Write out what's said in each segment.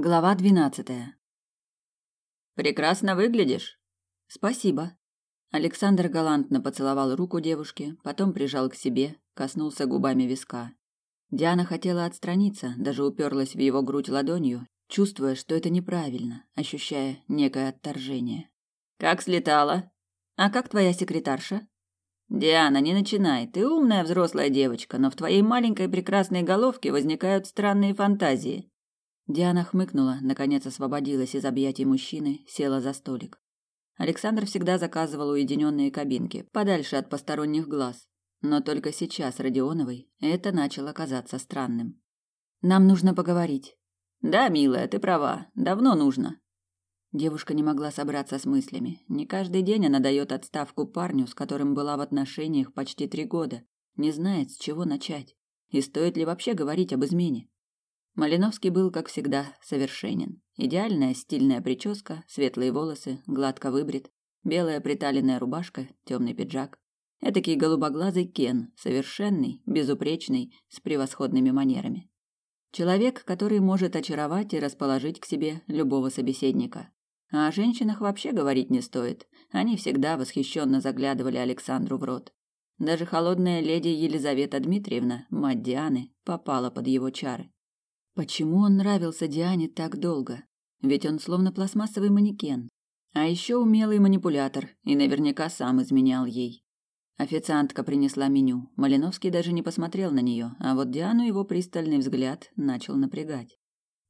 Глава двенадцатая. Прекрасно выглядишь. Спасибо. Александр галантно поцеловал руку девушки, потом прижал к себе, коснулся губами виска. Диана хотела отстраниться, даже уперлась в его грудь ладонью, чувствуя, что это неправильно, ощущая некое отторжение. Как слетала? А как твоя секретарша? Диана, не начинай. Ты умная взрослая девочка, но в твоей маленькой прекрасной головке возникают странные фантазии. Диана хмыкнула, наконец освободилась из объятий мужчины, села за столик. Александр всегда заказывал уединенные кабинки, подальше от посторонних глаз. Но только сейчас Родионовой это начало казаться странным. Нам нужно поговорить. Да, милая, ты права. Давно нужно. Девушка не могла собраться с мыслями. Не каждый день она дает отставку парню, с которым была в отношениях почти три года, не знает, с чего начать. И стоит ли вообще говорить об измене? Малиновский был, как всегда, совершенен. Идеальная стильная прическа, светлые волосы, гладко выбрит, белая приталенная рубашка, темный пиджак. Этакий голубоглазый Кен, совершенный, безупречный, с превосходными манерами. Человек, который может очаровать и расположить к себе любого собеседника. А о женщинах вообще говорить не стоит. Они всегда восхищенно заглядывали Александру в рот. Даже холодная леди Елизавета Дмитриевна, мать Дианы, попала под его чары. Почему он нравился Диане так долго? Ведь он словно пластмассовый манекен. А еще умелый манипулятор и наверняка сам изменял ей. Официантка принесла меню. Малиновский даже не посмотрел на нее, а вот Диану его пристальный взгляд начал напрягать.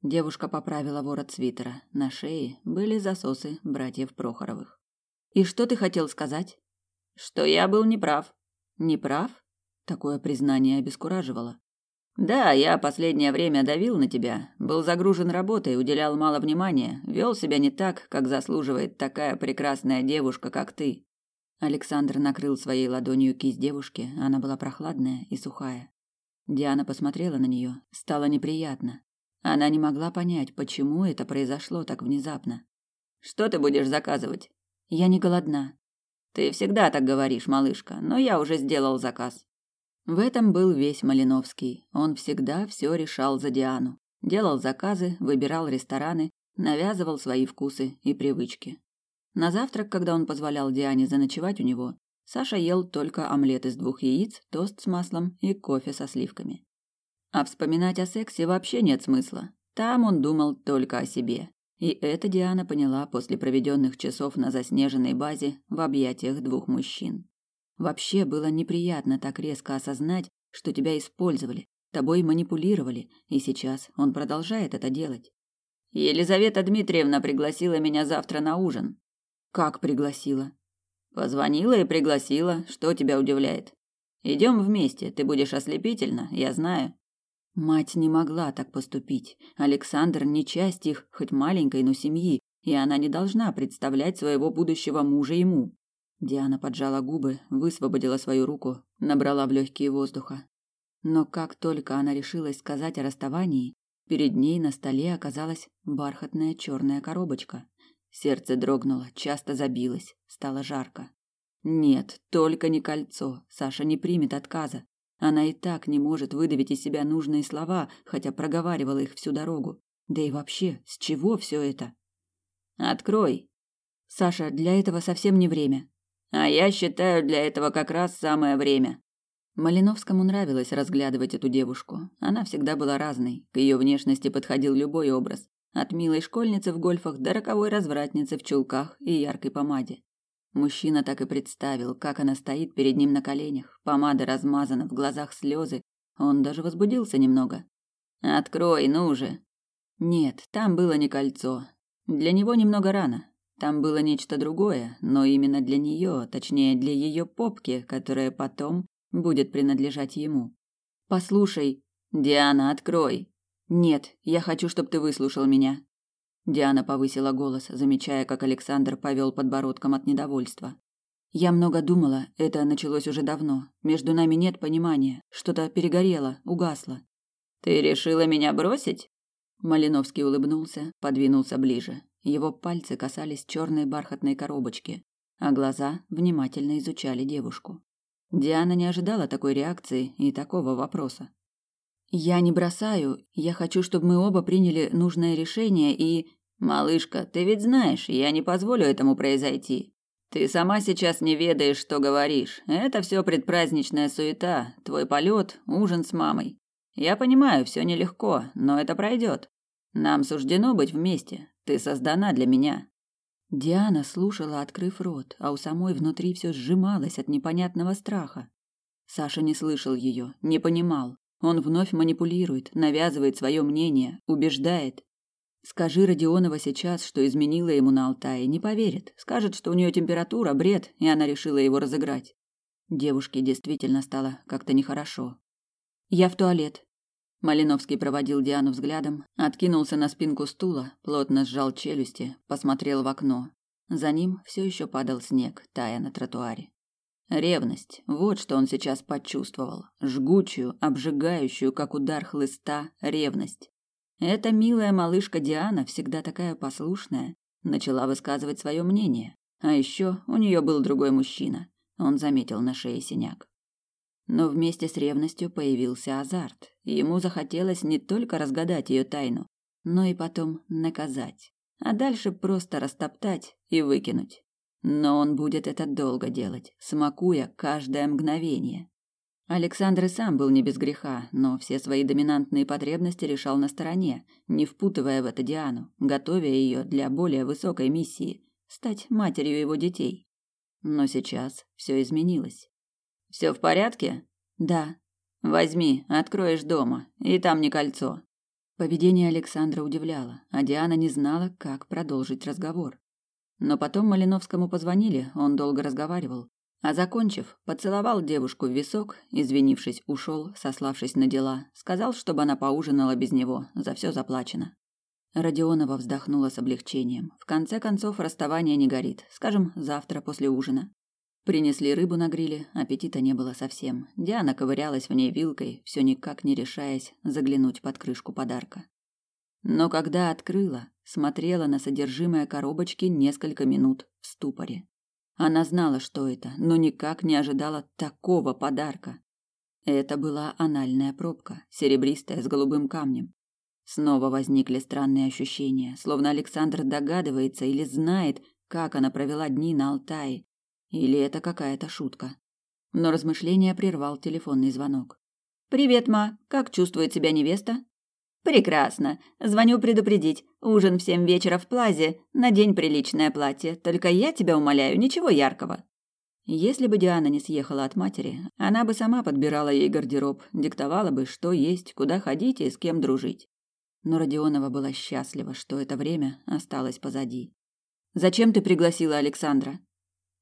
Девушка поправила ворот свитера. На шее были засосы братьев Прохоровых. И что ты хотел сказать? Что я был неправ. Неправ? Такое признание обескураживало. Да, я последнее время давил на тебя, был загружен работой, уделял мало внимания, вел себя не так, как заслуживает такая прекрасная девушка, как ты. Александр накрыл своей ладонью кисть девушки, она была прохладная и сухая. Диана посмотрела на нее, стало неприятно. Она не могла понять, почему это произошло так внезапно. Что ты будешь заказывать? Я не голодна. Ты всегда так говоришь, малышка, но я уже сделал заказ. В этом был весь Малиновский. Он всегда все решал за Диану. Делал заказы, выбирал рестораны, навязывал свои вкусы и привычки. На завтрак, когда он позволял Диане заночевать у него, Саша ел только омлет из двух яиц, тост с маслом и кофе со сливками. А вспоминать о сексе вообще нет смысла. Там он думал только о себе. И это Диана поняла после проведенных часов на заснеженной базе в объятиях двух мужчин. Вообще было неприятно так резко осознать, что тебя использовали, тобой манипулировали, и сейчас он продолжает это делать. Елизавета Дмитриевна пригласила меня завтра на ужин. Как пригласила? Позвонила и пригласила. Что тебя удивляет? Идем вместе, ты будешь ослепительна, я знаю. Мать не могла так поступить. Александр не часть их, хоть маленькой, но семьи, и она не должна представлять своего будущего мужа ему. Диана поджала губы, высвободила свою руку, набрала в легкие воздуха. Но как только она решилась сказать о расставании, перед ней на столе оказалась бархатная черная коробочка. Сердце дрогнуло, часто забилось, стало жарко. Нет, только не кольцо. Саша не примет отказа. Она и так не может выдавить из себя нужные слова, хотя проговаривала их всю дорогу. Да и вообще, с чего все это? Открой. Саша, для этого совсем не время. А я считаю, для этого как раз самое время. Малиновскому нравилось разглядывать эту девушку. Она всегда была разной. К ее внешности подходил любой образ. От милой школьницы в гольфах до роковой развратницы в чулках и яркой помаде. Мужчина так и представил, как она стоит перед ним на коленях, помада размазана, в глазах слезы. Он даже возбудился немного. «Открой, ну же!» Нет, там было не кольцо. Для него немного рано. Там было нечто другое, но именно для нее, точнее, для ее попки, которая потом будет принадлежать ему. «Послушай...» «Диана, открой!» «Нет, я хочу, чтобы ты выслушал меня. Диана повысила голос, замечая, как Александр повел подбородком от недовольства. Я много думала, это началось уже давно. Между нами нет понимания, что-то перегорело, угасло. Ты решила меня бросить? Малиновский улыбнулся, подвинулся ближе. Его пальцы касались черной бархатной коробочки, а глаза внимательно изучали девушку. Диана не ожидала такой реакции и такого вопроса. Я не бросаю. Я хочу, чтобы мы оба приняли нужное решение и... Малышка, ты ведь знаешь, я не позволю этому произойти. Ты сама сейчас не ведаешь, что говоришь. Это все предпраздничная суета, твой полет, ужин с мамой. Я понимаю, все нелегко, но это пройдет. Нам суждено быть вместе. Ты создана для меня. Диана слушала, открыв рот, а у самой внутри все сжималось от непонятного страха. Саша не слышал ее, не понимал. Он вновь манипулирует, навязывает свое мнение, убеждает. Скажи Родионова сейчас, что изменила ему на Алтае, не поверит. Скажет, что у нее температура, бред, и она решила его разыграть. Девушке действительно стало как-то нехорошо. Я в туалет. Малиновский проводил Диану взглядом, откинулся на спинку стула, плотно сжал челюсти, посмотрел в окно. За ним все еще падал снег, тая на тротуаре. Ревность. Вот что он сейчас почувствовал. Жгучую, обжигающую, как удар хлыста, ревность. Эта милая малышка Диана, всегда такая послушная, начала высказывать свое мнение. А еще у нее был другой мужчина. Он заметил на шее синяк. Но вместе с ревностью появился азарт. Ему захотелось не только разгадать ее тайну, но и потом наказать. А дальше просто растоптать и выкинуть. Но он будет это долго делать, смакуя каждое мгновение. Александр и сам был не без греха, но все свои доминантные потребности решал на стороне, не впутывая в это Диану, готовя ее для более высокой миссии стать матерью его детей. Но сейчас все изменилось. Все в порядке? Да. Возьми, откроешь дома, и там не кольцо. Поведение Александра удивляло, а Диана не знала, как продолжить разговор. Но потом Малиновскому позвонили, он долго разговаривал. А закончив, поцеловал девушку в висок, извинившись, ушел, сославшись на дела, сказал, чтобы она поужинала без него, за все заплачено. Родионова вздохнула с облегчением. В конце концов, расставание не горит. Скажем, завтра после ужина. Принесли рыбу на гриле, аппетита не было совсем. Диана ковырялась в ней вилкой, все никак не решаясь заглянуть под крышку подарка. Но когда открыла, смотрела на содержимое коробочки несколько минут в ступоре. Она знала, что это, но никак не ожидала такого подарка. Это была анальная пробка, серебристая с голубым камнем. Снова возникли странные ощущения, словно Александр догадывается или знает, как она провела дни на Алтае, или это какая-то шутка. Но размышления прервал телефонный звонок. «Привет, ма. Как чувствует себя невеста?» Прекрасно. Звоню предупредить. Ужин в семь вечера в Плазе. Надень приличное платье. Только я тебя умоляю, ничего яркого. Если бы Диана не съехала от матери, она бы сама подбирала ей гардероб, диктовала бы, что есть, куда ходить и с кем дружить. Но Родионова была счастлива, что это время осталось позади. Зачем ты пригласила Александра?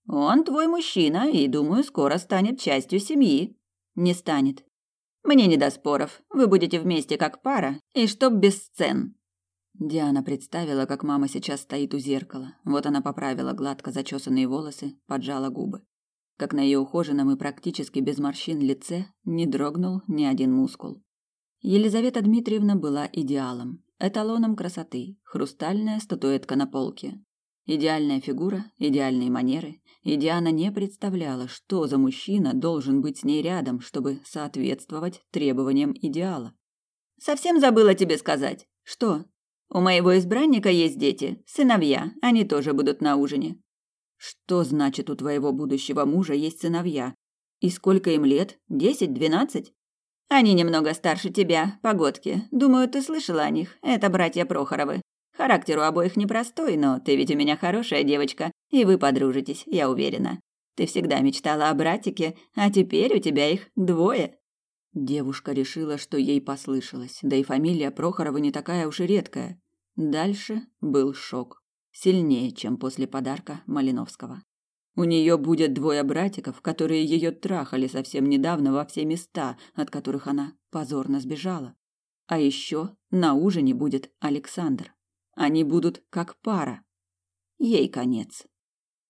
Он твой мужчина и, думаю, скоро станет частью семьи. Не станет. Мне не до споров. Вы будете вместе как пара, и чтоб без сцен. Диана представила, как мама сейчас стоит у зеркала. Вот она поправила гладко зачесанные волосы, поджала губы. Как на ее ухоженном и практически без морщин лице не дрогнул ни один мускул. Елизавета Дмитриевна была идеалом, эталоном красоты, хрустальная статуэтка на полке. Идеальная фигура, идеальные манеры, и Диана не представляла, что за мужчина должен быть с ней рядом, чтобы соответствовать требованиям идеала. «Совсем забыла тебе сказать». «Что?» «У моего избранника есть дети, сыновья, они тоже будут на ужине». «Что значит у твоего будущего мужа есть сыновья? И сколько им лет? Десять, двенадцать?» «Они немного старше тебя, погодки. Думаю, ты слышала о них. Это братья Прохоровы. Характер у обоих непростой, но ты ведь у меня хорошая девочка, и вы подружитесь, я уверена. Ты всегда мечтала о братике, а теперь у тебя их двое. Девушка решила, что ей послышалось, да и фамилия Прохорова не такая уж и редкая. Дальше был шок, сильнее, чем после подарка Малиновского. У нее будет двое братиков, которые ее трахали совсем недавно во все места, от которых она позорно сбежала. А еще на ужине будет Александр. Они будут как пара. Ей конец.